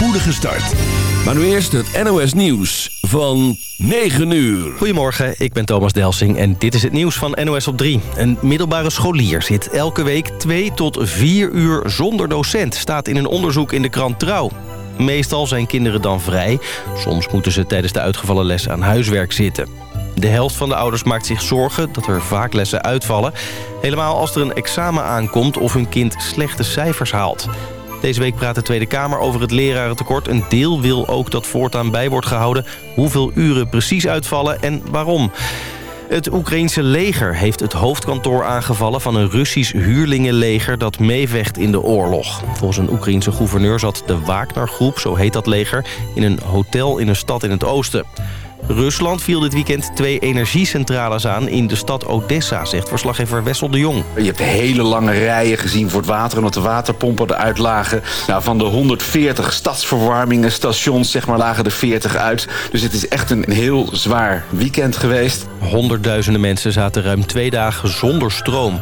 spoedige start. Maar nu eerst het NOS Nieuws van 9 uur. Goedemorgen, ik ben Thomas Delsing en dit is het nieuws van NOS op 3. Een middelbare scholier zit elke week 2 tot 4 uur zonder docent... staat in een onderzoek in de krant Trouw. Meestal zijn kinderen dan vrij. Soms moeten ze tijdens de uitgevallen les aan huiswerk zitten. De helft van de ouders maakt zich zorgen dat er vaak lessen uitvallen. Helemaal als er een examen aankomt of hun kind slechte cijfers haalt. Deze week praat de Tweede Kamer over het lerarentekort. Een deel wil ook dat voortaan bij wordt gehouden... hoeveel uren precies uitvallen en waarom. Het Oekraïense leger heeft het hoofdkantoor aangevallen... van een Russisch huurlingenleger dat meevecht in de oorlog. Volgens een Oekraïense gouverneur zat de Wagner-groep, zo heet dat leger... in een hotel in een stad in het oosten. Rusland viel dit weekend twee energiecentrales aan in de stad Odessa, zegt verslaggever Wessel de Jong. Je hebt hele lange rijen gezien voor het water, omdat de waterpompen eruit lagen. Nou, van de 140 stadsverwarmingen, stations, zeg maar, lagen er 40 uit. Dus het is echt een heel zwaar weekend geweest. Honderdduizenden mensen zaten ruim twee dagen zonder stroom.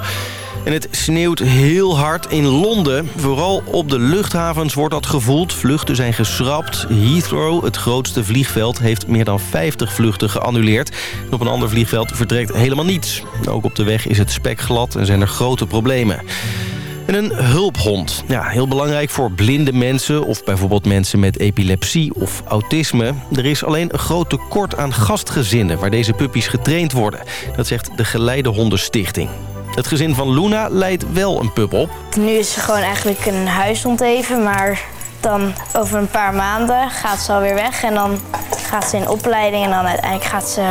En het sneeuwt heel hard in Londen. Vooral op de luchthavens wordt dat gevoeld. Vluchten zijn geschrapt. Heathrow, het grootste vliegveld, heeft meer dan 50 vluchten geannuleerd. En op een ander vliegveld vertrekt helemaal niets. Ook op de weg is het spek glad en zijn er grote problemen. En een hulphond. Ja, heel belangrijk voor blinde mensen of bijvoorbeeld mensen met epilepsie of autisme. Er is alleen een groot tekort aan gastgezinnen waar deze puppies getraind worden. Dat zegt de Geleidehondenstichting. Het gezin van Luna leidt wel een pup op. Nu is ze gewoon eigenlijk een huishond even, maar dan over een paar maanden gaat ze alweer weg. En dan gaat ze in opleiding en dan uiteindelijk gaat ze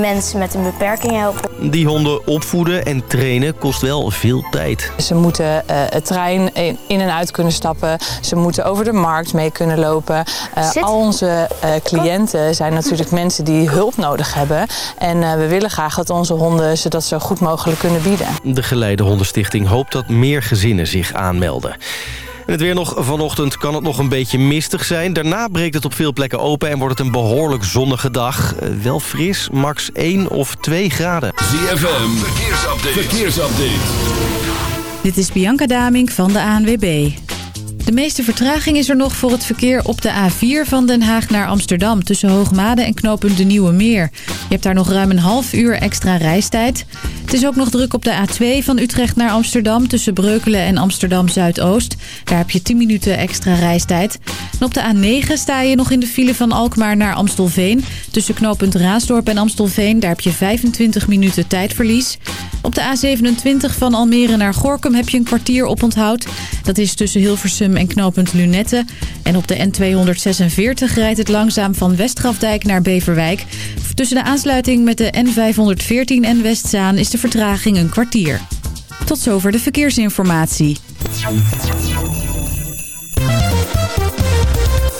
mensen met een beperking helpen. Die honden opvoeden en trainen kost wel veel tijd. Ze moeten uh, het trein in en uit kunnen stappen. Ze moeten over de markt mee kunnen lopen. Uh, al onze uh, cliënten zijn natuurlijk mensen die hulp nodig hebben. En we willen graag dat onze honden ze dat zo goed mogelijk kunnen bieden. De Geleide Hondenstichting hoopt dat meer gezinnen zich aanmelden. En het weer nog vanochtend kan het nog een beetje mistig zijn. Daarna breekt het op veel plekken open en wordt het een behoorlijk zonnige dag. Wel fris, max 1 of 2 graden. ZFM, verkeersupdate. verkeersupdate. Dit is Bianca Daming van de ANWB. De meeste vertraging is er nog voor het verkeer op de A4 van Den Haag naar Amsterdam... tussen Hoogmade en knooppunt De Nieuwe Meer. Je hebt daar nog ruim een half uur extra reistijd. Het is ook nog druk op de A2 van Utrecht naar Amsterdam... tussen Breukelen en Amsterdam Zuidoost. Daar heb je 10 minuten extra reistijd. En op de A9 sta je nog in de file van Alkmaar naar Amstelveen. Tussen knooppunt Raasdorp en Amstelveen... daar heb je 25 minuten tijdverlies. Op de A27 van Almere naar Gorkum heb je een kwartier op onthoud. Dat is tussen Hilversum en knooppunt Lunette. En op de N246 rijdt het langzaam van Westgrafdijk naar Beverwijk. Tussen de aansluiting met de N514 en Westzaan is de vertraging een kwartier. Tot zover de verkeersinformatie.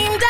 dreamed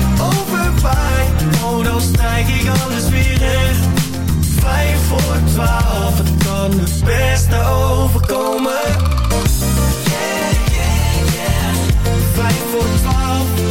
overwaait. Oh, dan strijk ik alles weer recht. Vijf voor twaalf Het kan het beste overkomen. Yeah, yeah, yeah. Vijf voor twaalf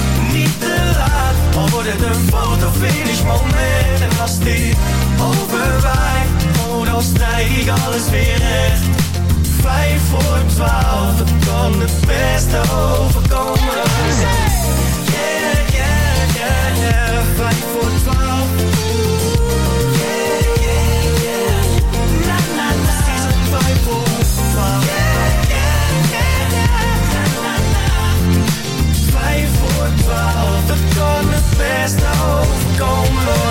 niet te laat. Al wordt het een fotofinish moment En als dit overwaait Oh dan strijk ik alles weer recht. Vijf voor twaalf Het kan het beste overkomen. Yeah, yeah, yeah, yeah. Vijf voor twaalf overkomen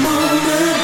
moment.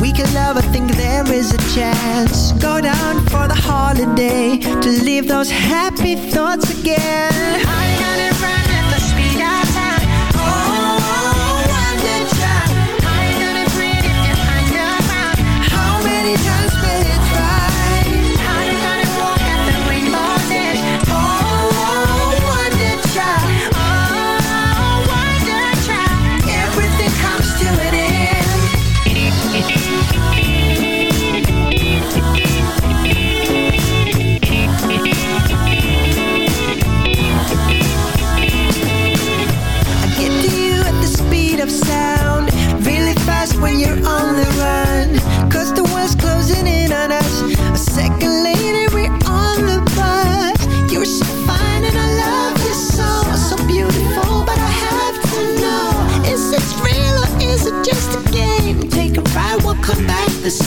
we could love, I think there is a chance. Go down for the holiday to leave those happy thoughts again.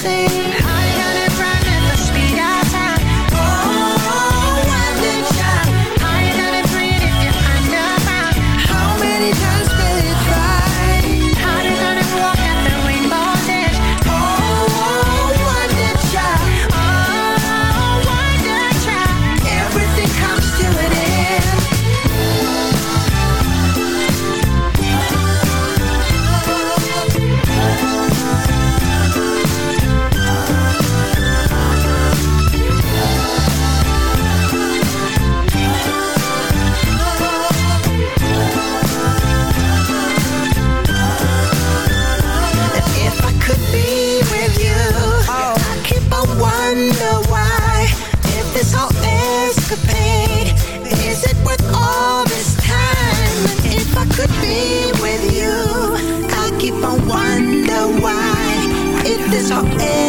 sing so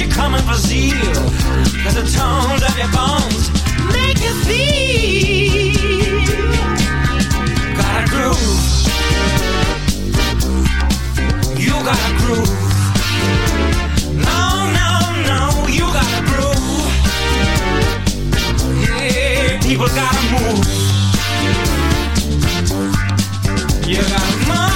you're coming for zeal. Cause the tones of your bones make you feel. Got a groove. You got a groove. people gotta move. You gotta.